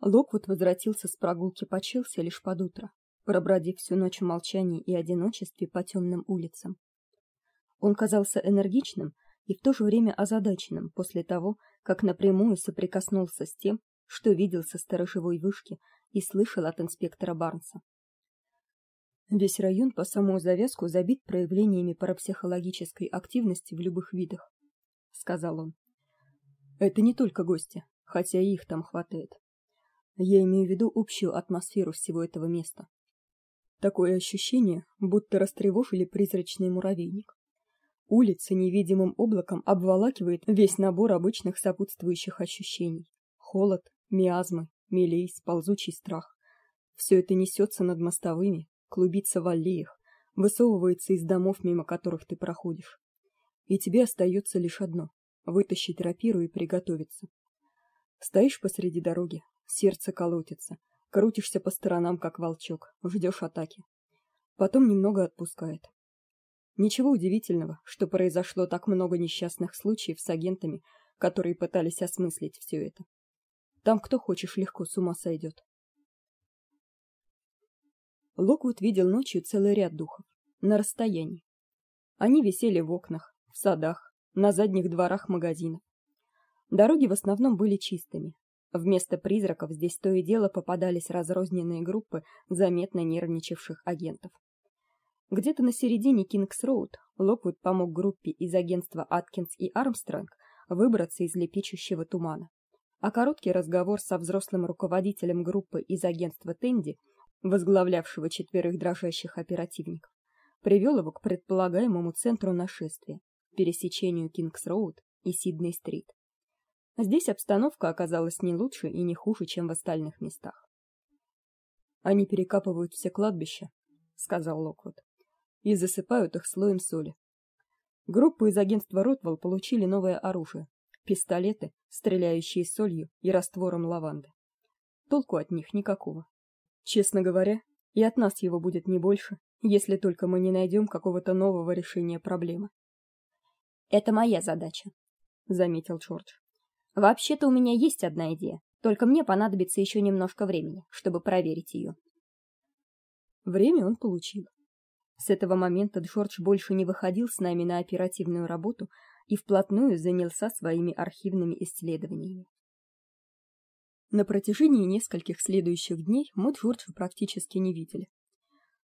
Локвуд возвратился с прогулки по Челси лишь под утро, пробродив всю ночь в молчании и одиночестве по темным улицам. Он казался энергичным и в то же время озадаченным после того, как напрямую соприкоснулся с тем, что видел со сторожевой вышки и слышал от инспектора Барнса. Весь район по самую завязку забит проявлениями парапсихологической активности в любых видах, сказал он. Это не только гости, хотя и их там хватает. Я имею в виду общую атмосферу всего этого места. Такое ощущение, будто растревожили призрачный муравейник. Улица невидимым облаком обволакивает весь набор обычных сопутствующих ощущений: холод, миазмы, мелейс, ползучий страх. Все это несется над мостовыми, клубится в аллеях, высовывается из домов, мимо которых ты проходишь. И тебе остается лишь одно вытащить рапиру и приготовиться. Стоишь посреди дороги, Сердце колотится. Крутишься по сторонам, как волчок, ждешь атаки. Потом немного отпускает. Ничего удивительного, что произошло так много несчастных случаев с агентами, которые пытались осмыслить все это. Там кто хочешь легко с ума сойдет. Локвуд видел ночью целый ряд духов на расстоянии. Они висели в окнах, в садах, на задних дворах магазинов. Дороги в основном были чистыми, Вместо призраков здесь то и дело попадались разрозненные группы заметно нервничавших агентов. Где-то на середине Кингс-роуд Локвуд помог группе из агентства Аткинс и Армстронг выбраться из лепечущего тумана. А короткий разговор со взрослым руководителем группы из агентства Тенди, возглавлявшего четверых дрожащих оперативников, привел его к предполагаемому центру нашествия пересечению Кингс-роуд и Сидней-стрит. Здесь обстановка оказалась не лучше и не хуже, чем в остальных местах. Они перекапывают все кладбища, сказал Локвуд, и засыпают их слоем соли. Группа из агентства Ротвелл получили новое оружие пистолеты, стреляющие солью и раствором лаванды. Толку от них никакого. Честно говоря, и от нас его будет не больше, если только мы не найдем какого-то нового решения проблемы. Это моя задача, заметил Джордж. Вообще-то у меня есть одна идея, только мне понадобится еще немножко времени, чтобы проверить ее. Время он получил. С этого момента Джордж больше не выходил с нами на оперативную работу и вплотную занялся своими архивными исследованиями. На протяжении нескольких следующих дней мы Джорджа практически не видели.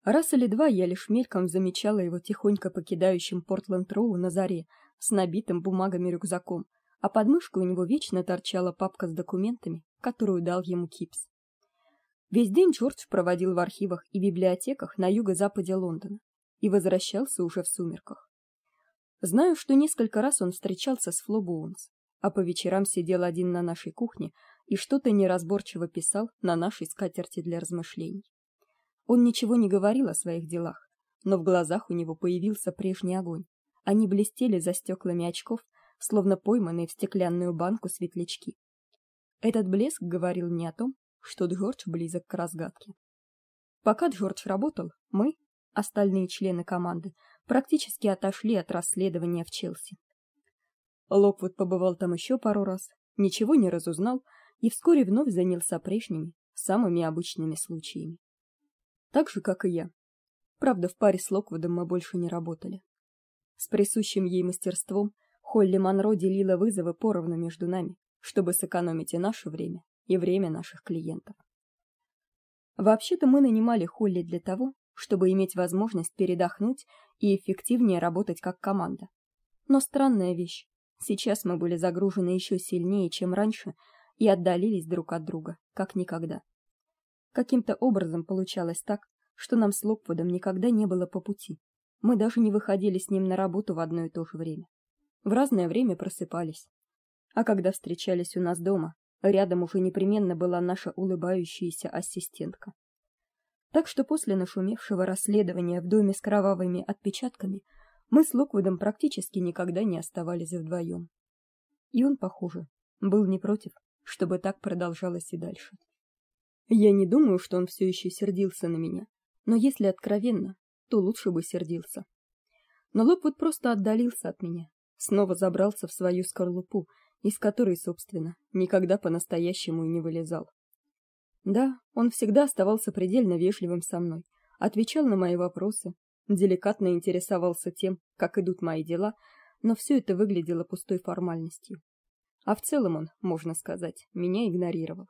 Раз или два я лишь мельком замечала его тихонько покидающим Портленд-Роу на заре с набитым бумагами рюкзаком, а под мышкой у него вечно торчала папка с документами, которую дал ему Кипс. Весь день Джордж проводил в архивах и библиотеках на юго-западе Лондона и возвращался уже в сумерках. Знаю, что несколько раз он встречался с Фло а по вечерам сидел один на нашей кухне и что-то неразборчиво писал на нашей скатерти для размышлений. Он ничего не говорил о своих делах, но в глазах у него появился прежний огонь. Они блестели за стеклами очков, словно пойманные в стеклянную банку светлячки. Этот блеск говорил мне о том, что Джордж близок к разгадке. Пока Джордж работал, мы, остальные члены команды, практически отошли от расследования в Челси. Локвуд побывал там еще пару раз, ничего не разузнал и вскоре вновь занялся прежними, самыми обычными случаями. Так же, как и я. Правда, в паре с Локвудом мы больше не работали. С присущим ей мастерством Холли Монро делила вызовы поровну между нами, чтобы сэкономить и наше время, и время наших клиентов. Вообще-то мы нанимали Холли для того, чтобы иметь возможность передохнуть и эффективнее работать как команда. Но странная вещь. Сейчас мы были загружены еще сильнее, чем раньше, и отдалились друг от друга, как никогда. Каким-то образом получалось так, что нам с Локвудом никогда не было по пути. Мы даже не выходили с ним на работу в одно и то же время в разное время просыпались. А когда встречались у нас дома, рядом уже непременно была наша улыбающаяся ассистентка. Так что после нашумевшего расследования в доме с кровавыми отпечатками мы с Локвудом практически никогда не оставались вдвоем. И он, похоже, был не против, чтобы так продолжалось и дальше. Я не думаю, что он все еще сердился на меня, но если откровенно, то лучше бы сердился. Но Локвуд просто отдалился от меня, снова забрался в свою скорлупу, из которой, собственно, никогда по-настоящему и не вылезал. Да, он всегда оставался предельно вежливым со мной, отвечал на мои вопросы, деликатно интересовался тем, как идут мои дела, но все это выглядело пустой формальностью. А в целом он, можно сказать, меня игнорировал.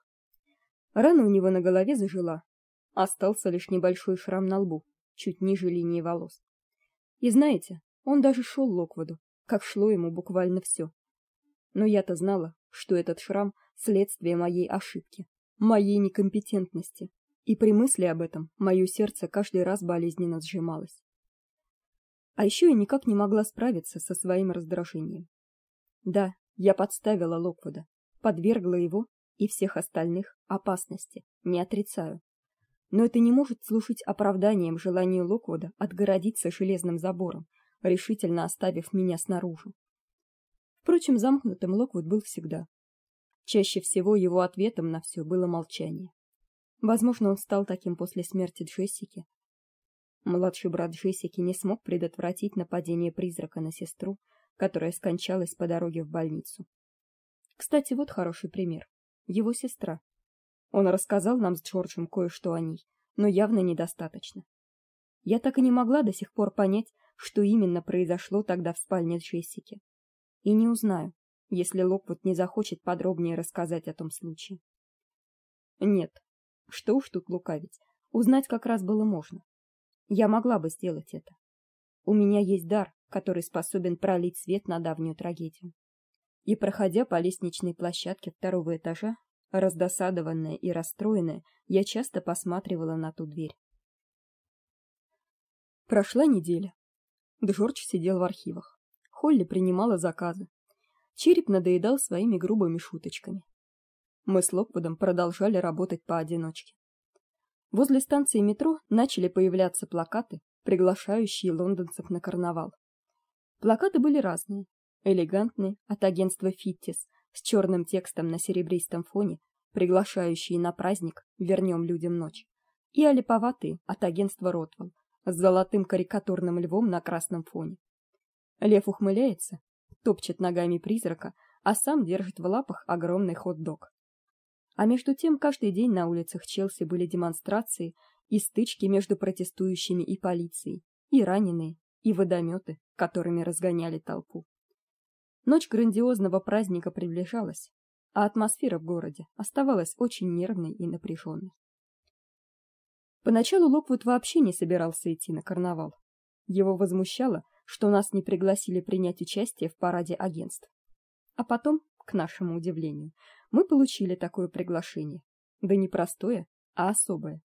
Рана у него на голове зажила, остался лишь небольшой шрам на лбу, чуть ниже линии волос. И знаете, он даже шел Локвуду, как шло ему буквально все. Но я-то знала, что этот шрам следствие моей ошибки, моей некомпетентности, и при мысли об этом мое сердце каждый раз болезненно сжималось. А еще я никак не могла справиться со своим раздражением. Да, я подставила Локвуда, подвергла его и всех остальных опасности, не отрицаю. Но это не может служить оправданием желанию Локвуда отгородиться железным забором, решительно оставив меня снаружи. Впрочем, замкнутым Локвуд был всегда. Чаще всего его ответом на все было молчание. Возможно, он стал таким после смерти Джессики. Младший брат Джессики не смог предотвратить нападение призрака на сестру, которая скончалась по дороге в больницу. Кстати, вот хороший пример. Его сестра. Он рассказал нам с Джорджем кое-что о ней, но явно недостаточно. Я так и не могла до сих пор понять, что именно произошло тогда в спальне Джессики. И не узнаю, если Локвуд не захочет подробнее рассказать о том случае. Нет, что уж тут лукавить, узнать как раз было можно. Я могла бы сделать это. У меня есть дар, который способен пролить свет на давнюю трагедию. И проходя по лестничной площадке второго этажа, раздосадованная и расстроенная, я часто посматривала на ту дверь. Прошла неделя. Джордж сидел в архивах. Холли принимала заказы. Череп надоедал своими грубыми шуточками. Мы с Локвудом продолжали работать поодиночке. Возле станции метро начали появляться плакаты, приглашающие лондонцев на карнавал. Плакаты были разные: элегантные от агентства Фиттис с черным текстом на серебристом фоне, приглашающие на праздник "Вернем людям ночь", и олиповатые от агентства Ротвелл с золотым карикатурным львом на красном фоне. Лев ухмыляется, топчет ногами призрака, а сам держит в лапах огромный хот-дог. А между тем каждый день на улицах Челси были демонстрации и стычки между протестующими и полицией, и раненые, и водометы, которыми разгоняли толпу. Ночь грандиозного праздника приближалась, а атмосфера в городе оставалась очень нервной и напряженной. Поначалу Локвуд вообще не собирался идти на карнавал. Его возмущало, что нас не пригласили принять участие в параде агентств. А потом, к нашему удивлению, мы получили такое приглашение. Да не простое, а особое.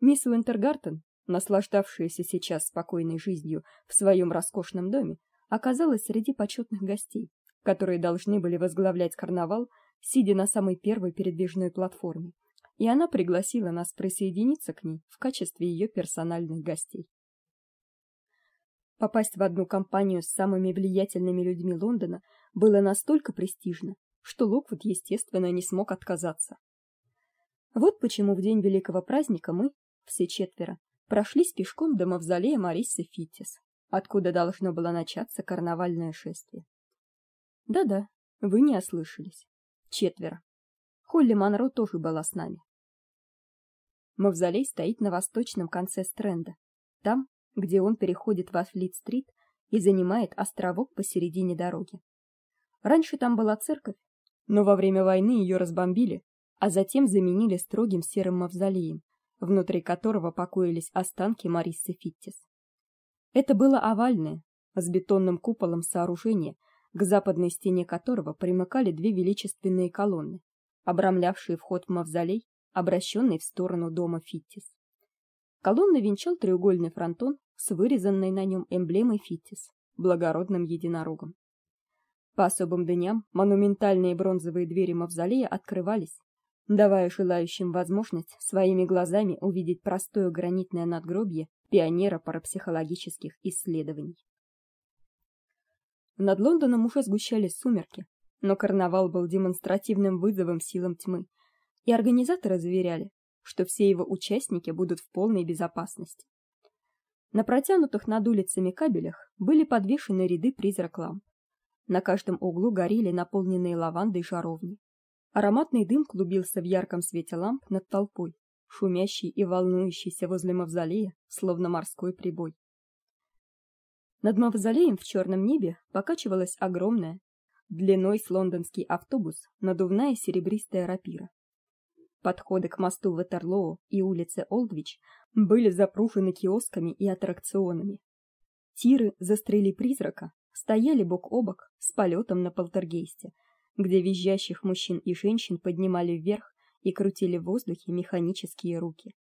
Мисс Уинтергартен, наслаждавшаяся сейчас спокойной жизнью в своем роскошном доме, оказалась среди почетных гостей, которые должны были возглавлять карнавал, сидя на самой первой передвижной платформе и она пригласила нас присоединиться к ней в качестве ее персональных гостей. Попасть в одну компанию с самыми влиятельными людьми Лондона было настолько престижно, что Локвуд, естественно, не смог отказаться. Вот почему в день великого праздника мы, все четверо, прошлись пешком до мавзолея Мариссы Фиттис, откуда должно было начаться карнавальное шествие. Да-да, вы не ослышались. Четверо. Холли Манро тоже была с нами. Мавзолей стоит на восточном конце Стрэнда, там, где он переходит в Флит-стрит и занимает островок посередине дороги. Раньше там была церковь, но во время войны ее разбомбили, а затем заменили строгим серым мавзолеем, внутри которого покоились останки Мариссы Фиттис. Это было овальное, с бетонным куполом сооружение, к западной стене которого примыкали две величественные колонны, обрамлявшие вход в мавзолей обращенный в сторону дома Фиттис. Колонны венчал треугольный фронтон с вырезанной на нем эмблемой Фиттис, благородным единорогом. По особым дням монументальные бронзовые двери мавзолея открывались, давая желающим возможность своими глазами увидеть простое гранитное надгробие пионера парапсихологических исследований. Над Лондоном уже сгущались сумерки, но карнавал был демонстративным вызовом силам тьмы, и организаторы заверяли, что все его участники будут в полной безопасности. На протянутых над улицами кабелях были подвешены ряды призрак ламп. На каждом углу горели наполненные лавандой жаровни. Ароматный дым клубился в ярком свете ламп над толпой, шумящий и волнующийся возле мавзолея, словно морской прибой. Над мавзолеем в черном небе покачивалась огромная, длиной с лондонский автобус, надувная серебристая рапира. Подходы к мосту Ватерлоо и улице Олдвич были запружены киосками и аттракционами. Тиры застрели призрака стояли бок о бок с полетом на полтергейсте, где визжащих мужчин и женщин поднимали вверх и крутили в воздухе механические руки.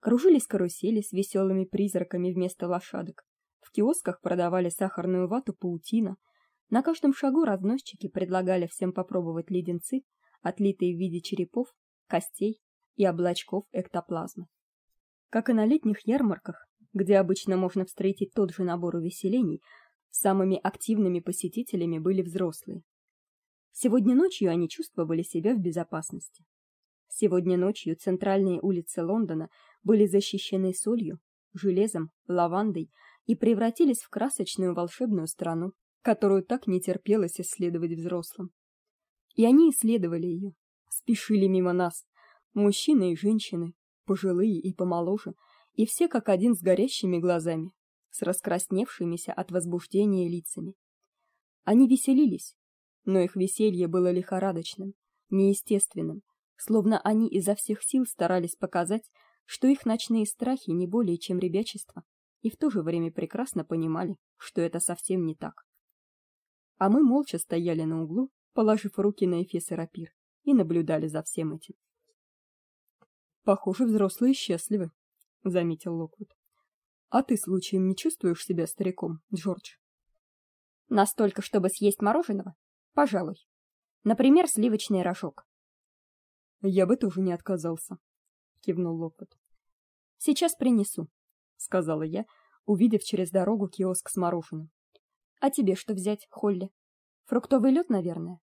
Кружились карусели с веселыми призраками вместо лошадок. В киосках продавали сахарную вату паутина. На каждом шагу разносчики предлагали всем попробовать леденцы, отлитые в виде черепов, костей и облачков эктоплазмы. Как и на летних ярмарках, где обычно можно встретить тот же набор увеселений, самыми активными посетителями были взрослые. Сегодня ночью они чувствовали себя в безопасности. Сегодня ночью центральные улицы Лондона были защищены солью, железом, лавандой и превратились в красочную волшебную страну, которую так не терпелось исследовать взрослым. И они исследовали ее, спешили мимо нас, мужчины и женщины, пожилые и помоложе, и все как один с горящими глазами, с раскрасневшимися от возбуждения лицами. Они веселились, но их веселье было лихорадочным, неестественным, словно они изо всех сил старались показать, что их ночные страхи не более чем ребячество, и в то же время прекрасно понимали, что это совсем не так. А мы молча стояли на углу, положив руки на эфес и рапир, и наблюдали за всем этим. Похоже, взрослые счастливы, заметил Локвуд. А ты случаем не чувствуешь себя стариком, Джордж? Настолько, чтобы съесть мороженого? Пожалуй. Например, сливочный рожок. Я бы тоже не отказался, кивнул Локвуд. Сейчас принесу, сказала я, увидев через дорогу киоск с мороженым. А тебе что взять, Холли? Фруктовый лед, наверное.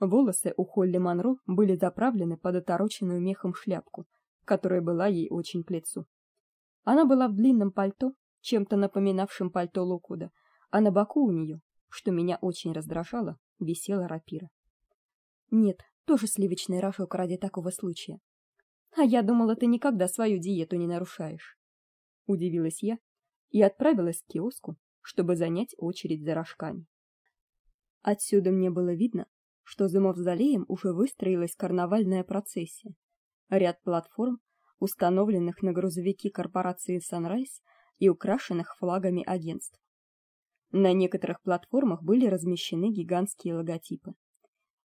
Волосы у Холли Манро были заправлены под отороченную мехом шляпку, которая была ей очень к лицу. Она была в длинном пальто, чем-то напоминавшем пальто Локуда, а на боку у нее, что меня очень раздражало, висела рапира. Нет, тоже сливочный рожок ради такого случая. А я думала, ты никогда свою диету не нарушаешь. Удивилась я и отправилась к киоску, чтобы занять очередь за рожками. Отсюда мне было видно, что за мавзолеем уже выстроилась карнавальная процессия. Ряд платформ установленных на грузовики корпорации Sunrise и украшенных флагами агентств. На некоторых платформах были размещены гигантские логотипы.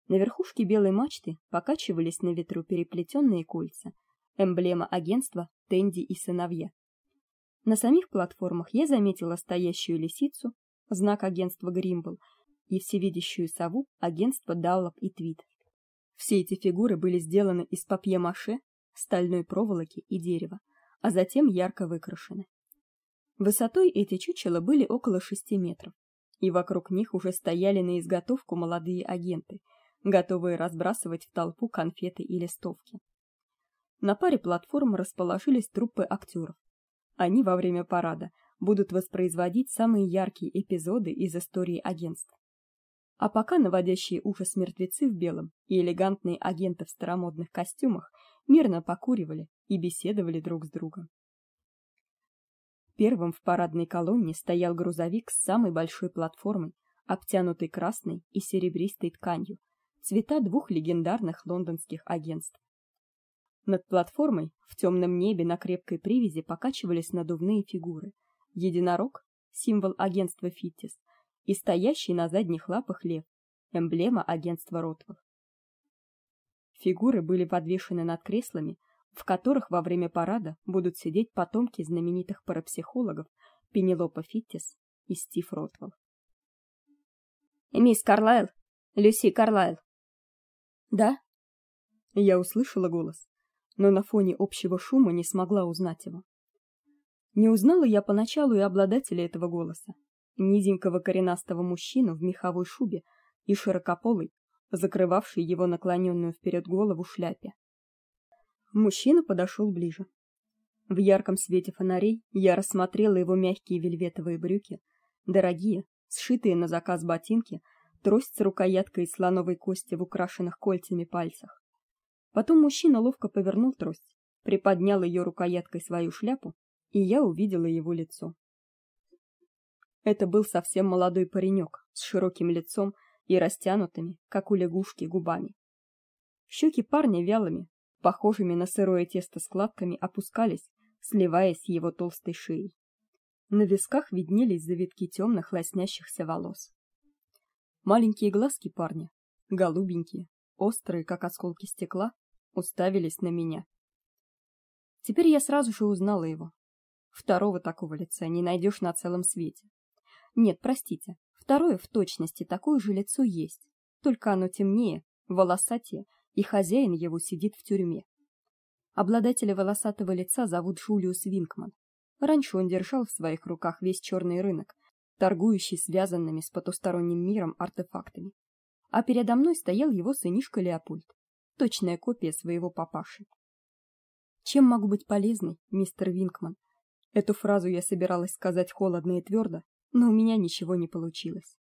На верхушке белой мачты покачивались на ветру переплетенные кольца, эмблема агентства Тенди и сыновья. На самих платформах я заметила стоящую лисицу, знак агентства Гримбл, и всевидящую сову агентства Даллоп и Твит. Все эти фигуры были сделаны из папье-маше стальной проволоки и дерева, а затем ярко выкрашены. Высотой эти чучела были около шести метров, и вокруг них уже стояли на изготовку молодые агенты, готовые разбрасывать в толпу конфеты и листовки. На паре платформ расположились труппы актеров. Они во время парада будут воспроизводить самые яркие эпизоды из истории агентства. А пока наводящие ужас мертвецы в белом и элегантные агенты в старомодных костюмах мирно покуривали и беседовали друг с другом. Первым в парадной колонне стоял грузовик с самой большой платформой, обтянутой красной и серебристой тканью, цвета двух легендарных лондонских агентств. Над платформой в темном небе на крепкой привязи покачивались надувные фигуры: единорог, символ агентства Фиттис, и стоящий на задних лапах лев, эмблема агентства Ротвов. Фигуры были подвешены над креслами, в которых во время парада будут сидеть потомки знаменитых парапсихологов Пенелопа Фиттис и Стив Ротвелл. «Мисс Карлайл? Люси Карлайл?» «Да?» Я услышала голос, но на фоне общего шума не смогла узнать его. Не узнала я поначалу и обладателя этого голоса, низенького коренастого мужчину в меховой шубе и широкополой, закрывавшей его наклоненную вперед голову шляпе. Мужчина подошел ближе. В ярком свете фонарей я рассмотрела его мягкие вельветовые брюки, дорогие, сшитые на заказ ботинки, трость с рукояткой из слоновой кости в украшенных кольцами пальцах. Потом мужчина ловко повернул трость, приподнял ее рукояткой свою шляпу, и я увидела его лицо. Это был совсем молодой паренек с широким лицом и растянутыми, как у лягушки, губами. Щеки парня вялыми, похожими на сырое тесто складками, опускались, сливаясь с его толстой шеей. На висках виднелись завитки темных лоснящихся волос. Маленькие глазки парня, голубенькие, острые, как осколки стекла, уставились на меня. Теперь я сразу же узнала его. Второго такого лица не найдешь на целом свете. Нет, простите. Второе в точности такое же лицо есть, только оно темнее, волосатее, и хозяин его сидит в тюрьме. Обладателя волосатого лица зовут Джулиус Винкман. Раньше он держал в своих руках весь черный рынок, торгующий связанными с потусторонним миром артефактами. А передо мной стоял его сынишка Леопольд, точная копия своего папаши. Чем могу быть полезной, мистер Винкман? Эту фразу я собиралась сказать холодно и твердо, но у меня ничего не получилось.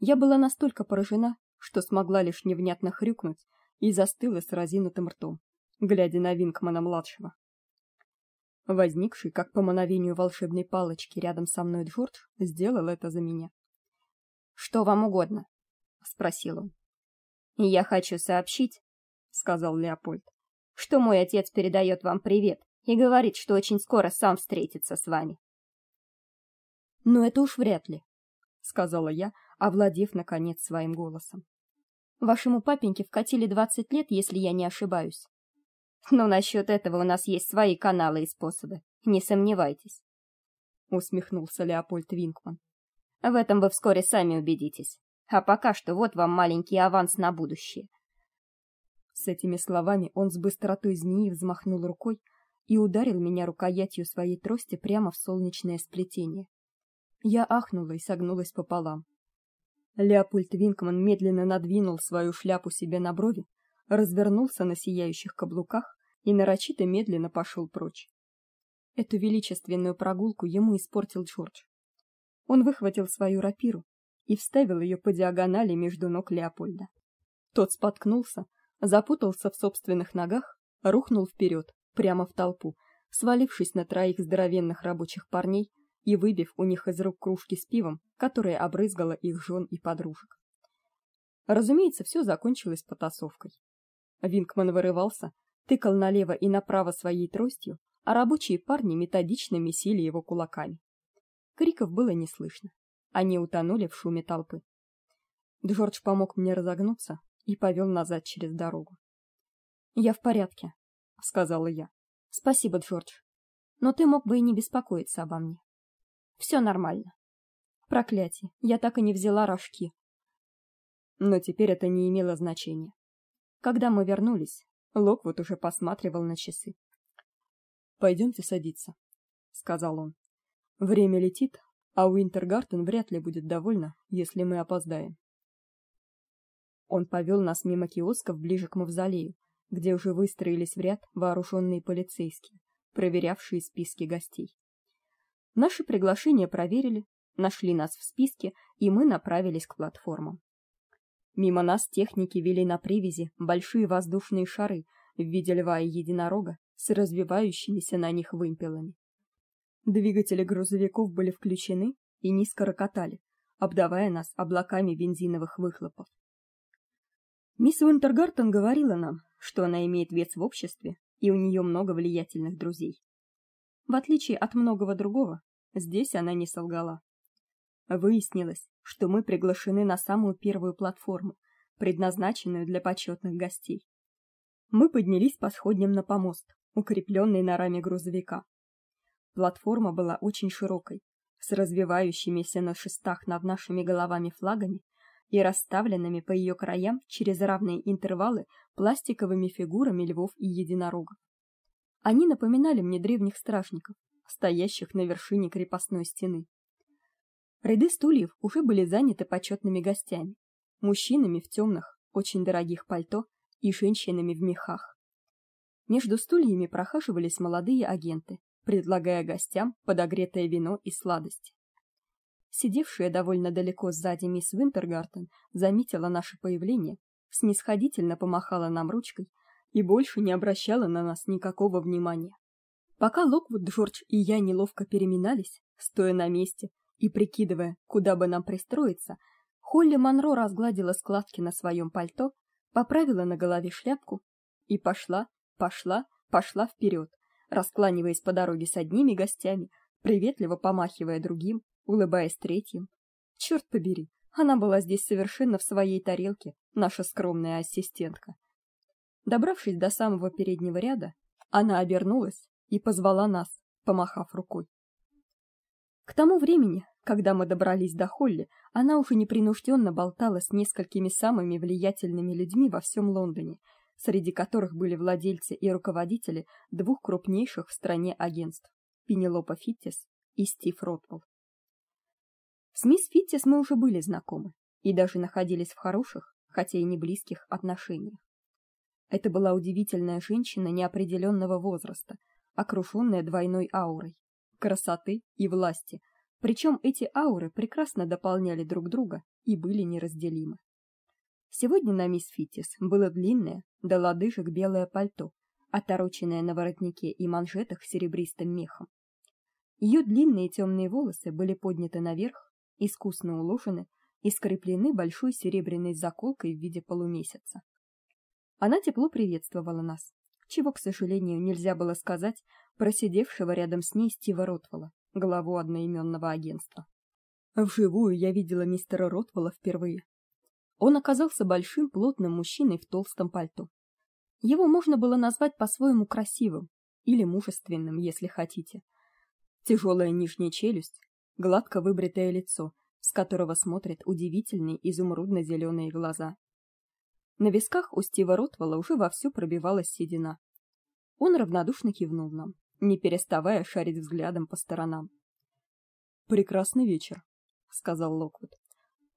Я была настолько поражена, что смогла лишь невнятно хрюкнуть и застыла с разинутым ртом, глядя на Винкмана-младшего. Возникший, как по мановению волшебной палочки, рядом со мной Джордж сделал это за меня. «Что вам угодно?» — спросил он. «Я хочу сообщить», — сказал Леопольд, «что мой отец передает вам привет и говорит, что очень скоро сам встретится с вами. Но это уж вряд ли, сказала я, овладев наконец своим голосом. Вашему папеньке вкатили двадцать лет, если я не ошибаюсь. Но насчет этого у нас есть свои каналы и способы, не сомневайтесь, усмехнулся Леопольд Винкман. В этом вы вскоре сами убедитесь. А пока что вот вам маленький аванс на будущее. С этими словами он с быстротой змеи взмахнул рукой и ударил меня рукоятью своей трости прямо в солнечное сплетение. Я ахнула и согнулась пополам. Леопольд Винкман медленно надвинул свою шляпу себе на брови, развернулся на сияющих каблуках и нарочито медленно пошел прочь. Эту величественную прогулку ему испортил Джордж. Он выхватил свою рапиру и вставил ее по диагонали между ног Леопольда. Тот споткнулся, запутался в собственных ногах, рухнул вперед, прямо в толпу, свалившись на троих здоровенных рабочих парней, и выбив у них из рук кружки с пивом, которая обрызгала их жен и подружек. Разумеется, все закончилось потасовкой. Винкман вырывался, тыкал налево и направо своей тростью, а рабочие парни методично месили его кулаками. Криков было не слышно. Они утонули в шуме толпы. Джордж помог мне разогнуться и повел назад через дорогу. "Я в порядке", сказала я. "Спасибо, Джордж. Но ты мог бы и не беспокоиться обо мне". Все нормально. Проклятие, я так и не взяла рожки. Но теперь это не имело значения. Когда мы вернулись, Локвуд уже посматривал на часы. Пойдемте садиться, сказал он. Время летит, а Уинтергартен вряд ли будет довольна, если мы опоздаем. Он повел нас мимо киосков ближе к мавзолею, где уже выстроились в ряд вооруженные полицейские, проверявшие списки гостей. Наши приглашения проверили, нашли нас в списке, и мы направились к платформам. Мимо нас техники вели на привязи большие воздушные шары в виде льва и единорога с развивающимися на них вымпелами. Двигатели грузовиков были включены и низко рокотали, обдавая нас облаками бензиновых выхлопов. Мисс Уинтергартен говорила нам, что она имеет вес в обществе, и у нее много влиятельных друзей. В отличие от многого другого, Здесь она не солгала. Выяснилось, что мы приглашены на самую первую платформу, предназначенную для почетных гостей. Мы поднялись по сходням на помост, укрепленный на раме грузовика. Платформа была очень широкой, с развивающимися на шестах над нашими головами флагами и расставленными по ее краям через равные интервалы пластиковыми фигурами львов и единорогов. Они напоминали мне древних стражников, стоящих на вершине крепостной стены. Ряды стульев уже были заняты почетными гостями, мужчинами в темных, очень дорогих пальто и женщинами в мехах. Между стульями прохаживались молодые агенты, предлагая гостям подогретое вино и сладости. сидевшая довольно далеко сзади мисс Винтергартен, заметила наше появление, снисходительно помахала нам ручкой и больше не обращала на нас никакого внимания. Пока Локвуд, Джордж и я неловко переминались, стоя на месте и прикидывая, куда бы нам пристроиться, Холли Монро разгладила складки на своем пальто, поправила на голове шляпку и пошла, пошла, пошла вперед, раскланиваясь по дороге с одними гостями, приветливо помахивая другим, улыбаясь третьим. Черт побери, она была здесь совершенно в своей тарелке, наша скромная ассистентка. Добравшись до самого переднего ряда, она обернулась и позвала нас, помахав рукой. К тому времени, когда мы добрались до Холли, она уже непринужденно болтала с несколькими самыми влиятельными людьми во всем Лондоне, среди которых были владельцы и руководители двух крупнейших в стране агентств: Пенелопа Фиттис и Стив Ротвелл. С мисс Фиттис мы уже были знакомы и даже находились в хороших, хотя и не близких отношениях. Это была удивительная женщина неопределенного возраста, окруженная двойной аурой красоты и власти. Причем эти ауры прекрасно дополняли друг друга и были неразделимы. Сегодня на мисс Фитис было длинное, до лодыжек белое пальто, отороченное на воротнике и манжетах серебристым мехом. Ее длинные темные волосы были подняты наверх, искусно уложены и скреплены большой серебряной заколкой в виде полумесяца. Она тепло приветствовала нас, чего, к сожалению, нельзя было сказать про сидевшего рядом с ней Стива Ротвелла, главу одноименного агентства. Вживую я видела мистера Ротвелла впервые. Он оказался большим, плотным мужчиной в толстом пальто. Его можно было назвать по-своему красивым или мужественным, если хотите. Тяжелая нижняя челюсть, гладко выбритое лицо, с которого смотрят удивительные изумрудно зеленые глаза, на висках у Стива Ротвелла уже вовсю пробивалась седина. Он равнодушно кивнул нам, не переставая шарить взглядом по сторонам. Прекрасный вечер, сказал Локвуд.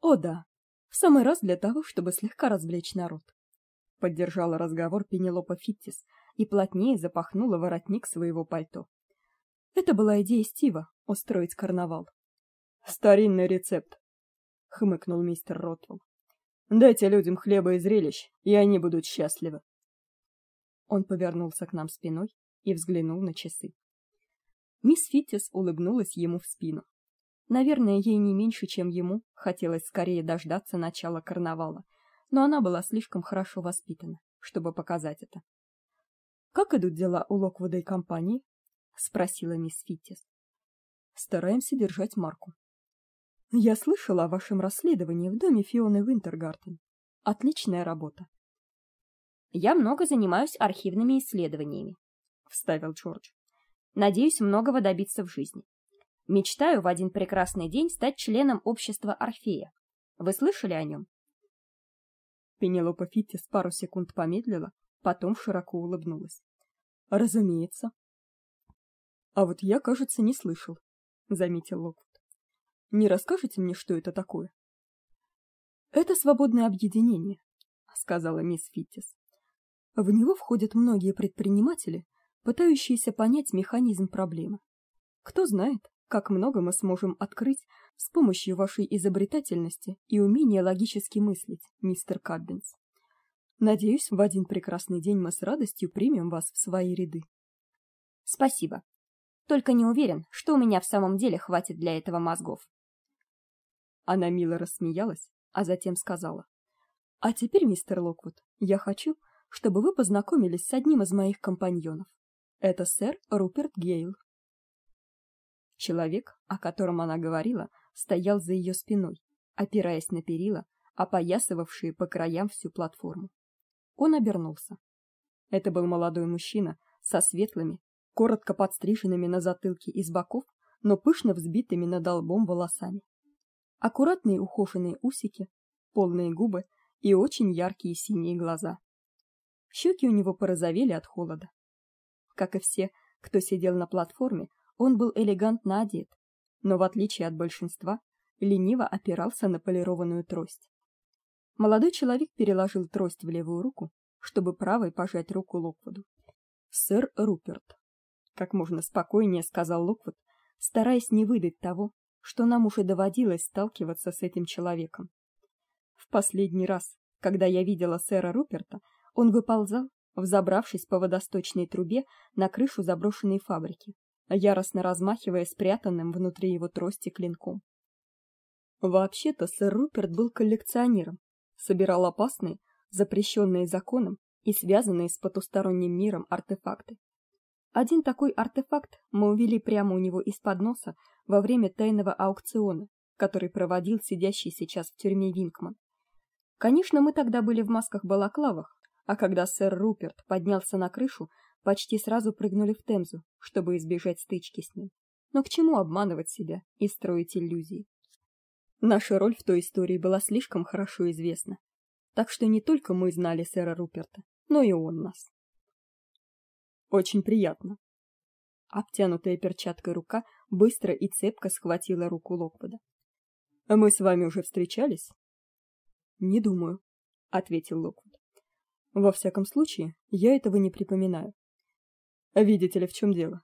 О да, в самый раз для того, чтобы слегка развлечь народ. Поддержала разговор Пенелопа Фиттис и плотнее запахнула воротник своего пальто. Это была идея Стива устроить карнавал. Старинный рецепт, хмыкнул мистер Ротвелл. Дайте людям хлеба и зрелищ, и они будут счастливы. Он повернулся к нам спиной и взглянул на часы. Мисс Фиттис улыбнулась ему в спину. Наверное, ей не меньше, чем ему, хотелось скорее дождаться начала карнавала, но она была слишком хорошо воспитана, чтобы показать это. Как идут дела у Локвуда и компании? спросила мисс Фиттис. Стараемся держать марку. Я слышала о вашем расследовании в доме Фионы Винтергартен. Отличная работа. Я много занимаюсь архивными исследованиями, вставил Джордж. Надеюсь многого добиться в жизни. Мечтаю в один прекрасный день стать членом общества Орфея. Вы слышали о нем? Пенелопа Фиттис пару секунд помедлила, потом широко улыбнулась. Разумеется. А вот я, кажется, не слышал, заметил Лок. Не расскажете мне, что это такое? Это свободное объединение, сказала мисс Фиттис. В него входят многие предприниматели, пытающиеся понять механизм проблемы. Кто знает, как много мы сможем открыть с помощью вашей изобретательности и умения логически мыслить, мистер Кадбинс. Надеюсь, в один прекрасный день мы с радостью примем вас в свои ряды. Спасибо. Только не уверен, что у меня в самом деле хватит для этого мозгов. Она мило рассмеялась, а затем сказала: "А теперь, мистер Локвуд, я хочу, чтобы вы познакомились с одним из моих компаньонов. Это сэр Руперт Гейл". Человек, о котором она говорила, стоял за ее спиной, опираясь на перила, опоясывавшие по краям всю платформу. Он обернулся. Это был молодой мужчина со светлыми, коротко подстриженными на затылке и с боков, но пышно взбитыми над лбом волосами аккуратные ухоженные усики, полные губы и очень яркие синие глаза. Щеки у него порозовели от холода. Как и все, кто сидел на платформе, он был элегантно одет, но в отличие от большинства, лениво опирался на полированную трость. Молодой человек переложил трость в левую руку, чтобы правой пожать руку Локвуду. "Сэр Руперт", как можно спокойнее сказал Локвуд, стараясь не выдать того, что нам уже доводилось сталкиваться с этим человеком. В последний раз, когда я видела сэра Руперта, он выползал, взобравшись по водосточной трубе на крышу заброшенной фабрики, яростно размахивая спрятанным внутри его трости клинком. Вообще-то сэр Руперт был коллекционером, собирал опасные, запрещенные законом и связанные с потусторонним миром артефакты. Один такой артефакт мы увели прямо у него из-под носа во время тайного аукциона, который проводил сидящий сейчас в тюрьме Винкман. Конечно, мы тогда были в масках-балаклавах, а когда сэр Руперт поднялся на крышу, почти сразу прыгнули в Темзу, чтобы избежать стычки с ним. Но к чему обманывать себя и строить иллюзии? Наша роль в той истории была слишком хорошо известна. Так что не только мы знали сэра Руперта, но и он нас. Очень приятно. Обтянутая перчаткой рука быстро и цепко схватила руку Локвуда. А мы с вами уже встречались? Не думаю, ответил Локвуд. Во всяком случае, я этого не припоминаю. А видите ли, в чем дело,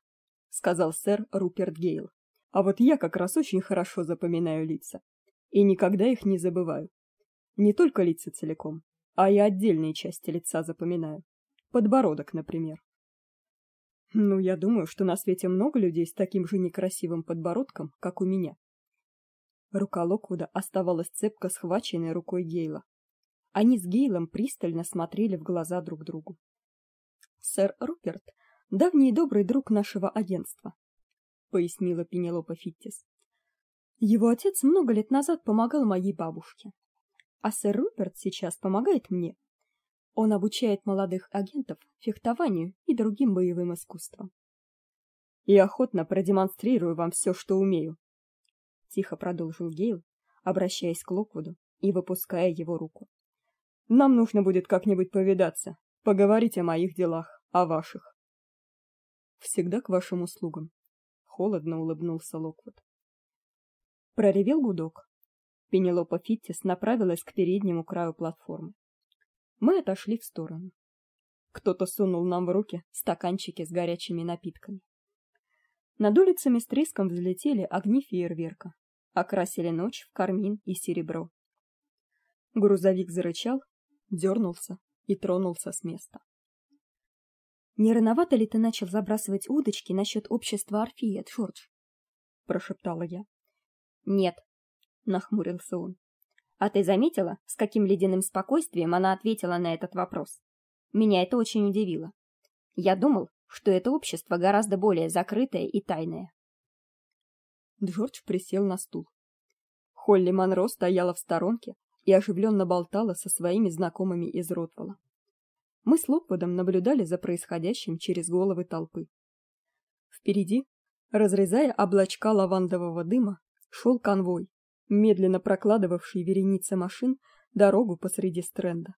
сказал сэр Руперт Гейл. А вот я как раз очень хорошо запоминаю лица и никогда их не забываю. Не только лица целиком, а и отдельные части лица запоминаю. Подбородок, например. Ну, я думаю, что на свете много людей с таким же некрасивым подбородком, как у меня. Рука Локвуда оставалась цепко схваченной рукой Гейла. Они с Гейлом пристально смотрели в глаза друг другу. Сэр Руперт давний добрый друг нашего агентства, пояснила Пенелопа Фиттис. Его отец много лет назад помогал моей бабушке, а сэр Руперт сейчас помогает мне. Он обучает молодых агентов фехтованию и другим боевым искусствам. И охотно продемонстрирую вам все, что умею, тихо продолжил Гейл, обращаясь к Локвуду и выпуская его руку. Нам нужно будет как-нибудь повидаться, поговорить о моих делах, о ваших. Всегда к вашим услугам, холодно улыбнулся Локвуд. Проревел гудок. Пенелопа Фиттис направилась к переднему краю платформы. Мы отошли в сторону. Кто-то сунул нам в руки стаканчики с горячими напитками. Над улицами с треском взлетели огни фейерверка, окрасили ночь в кармин и серебро. Грузовик зарычал, дернулся и тронулся с места. Не рановато ли ты начал забрасывать удочки насчет общества Орфея, Джордж? прошептала я. Нет, нахмурился он. А ты заметила, с каким ледяным спокойствием она ответила на этот вопрос? Меня это очень удивило. Я думал, что это общество гораздо более закрытое и тайное. Джордж присел на стул. Холли Монро стояла в сторонке и оживленно болтала со своими знакомыми из Ротвелла. Мы с Локвудом наблюдали за происходящим через головы толпы. Впереди, разрезая облачка лавандового дыма, шел конвой, медленно прокладывавший вереницы машин дорогу посреди стренда.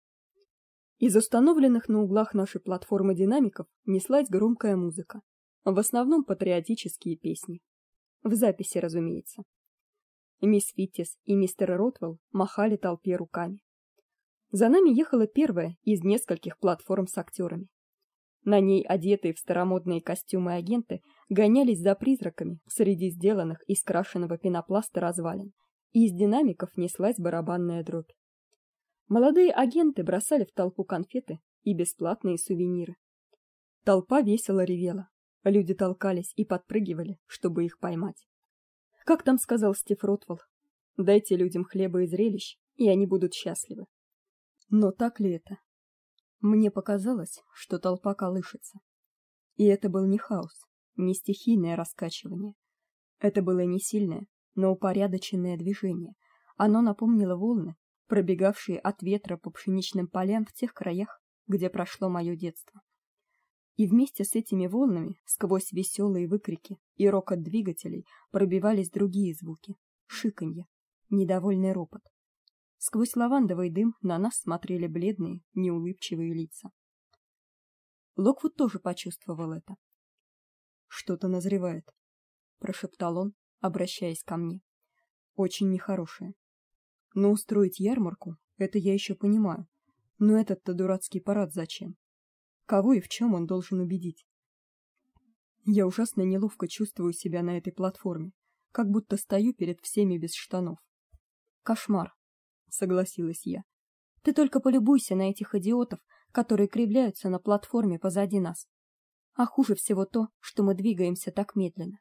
Из установленных на углах нашей платформы динамиков неслась громкая музыка, в основном патриотические песни. В записи, разумеется. Мисс Фиттис и мистер Ротвелл махали толпе руками. За нами ехала первая из нескольких платформ с актерами. На ней одетые в старомодные костюмы агенты гонялись за призраками среди сделанных из крашеного пенопласта развалин, из динамиков неслась барабанная дробь. Молодые агенты бросали в толпу конфеты и бесплатные сувениры. Толпа весело ревела, люди толкались и подпрыгивали, чтобы их поймать. Как там сказал Стив Ротвелл, дайте людям хлеба и зрелищ, и они будут счастливы. Но так ли это? Мне показалось, что толпа колышется. И это был не хаос, не стихийное раскачивание. Это было не сильное, но упорядоченное движение. Оно напомнило волны, пробегавшие от ветра по пшеничным полям в тех краях, где прошло мое детство. И вместе с этими волнами, сквозь веселые выкрики и рокот двигателей, пробивались другие звуки: шиканье, недовольный ропот. Сквозь лавандовый дым на нас смотрели бледные, неулыбчивые лица. Локвуд тоже почувствовал это. Что-то назревает, прошептал он, обращаясь ко мне. Очень нехорошее. Но устроить ярмарку это я еще понимаю. Но этот-то дурацкий парад зачем? Кого и в чем он должен убедить? Я ужасно неловко чувствую себя на этой платформе. как будто стою перед всеми без штанов. Кошмар, согласилась я. Ты только полюбуйся на этих идиотов, которые кривляются на платформе позади нас. А хуже всего то, что мы двигаемся так медленно.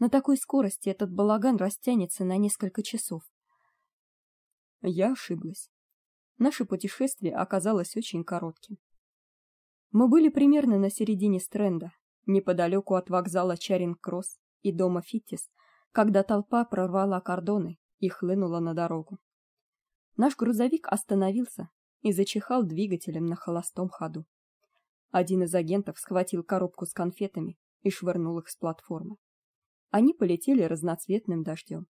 На такой скорости этот балаган растянется на несколько часов. Я ошиблась. Наше путешествие оказалось очень коротким. Мы были примерно на середине Стрэнда, неподалеку от вокзала Чаринг-Кросс и дома Фиттис, когда толпа прорвала кордоны и хлынула на дорогу. Наш грузовик остановился и зачихал двигателем на холостом ходу. Один из агентов схватил коробку с конфетами и швырнул их с платформы. Они полетели разноцветным дождем.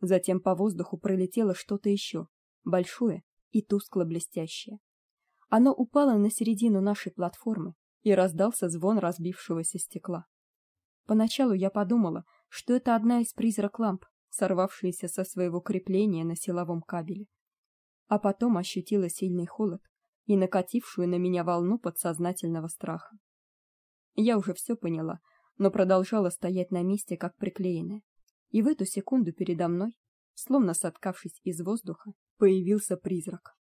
Затем по воздуху пролетело что-то еще, большое и тускло блестящее. Оно упало на середину нашей платформы, и раздался звон разбившегося стекла. Поначалу я подумала, что это одна из призрак-ламп, сорвавшаяся со своего крепления на силовом кабеле. А потом ощутила сильный холод и накатившую на меня волну подсознательного страха. Я уже все поняла, но продолжала стоять на месте как приклеенная. И в эту секунду передо мной, словно соткавшись из воздуха, появился призрак.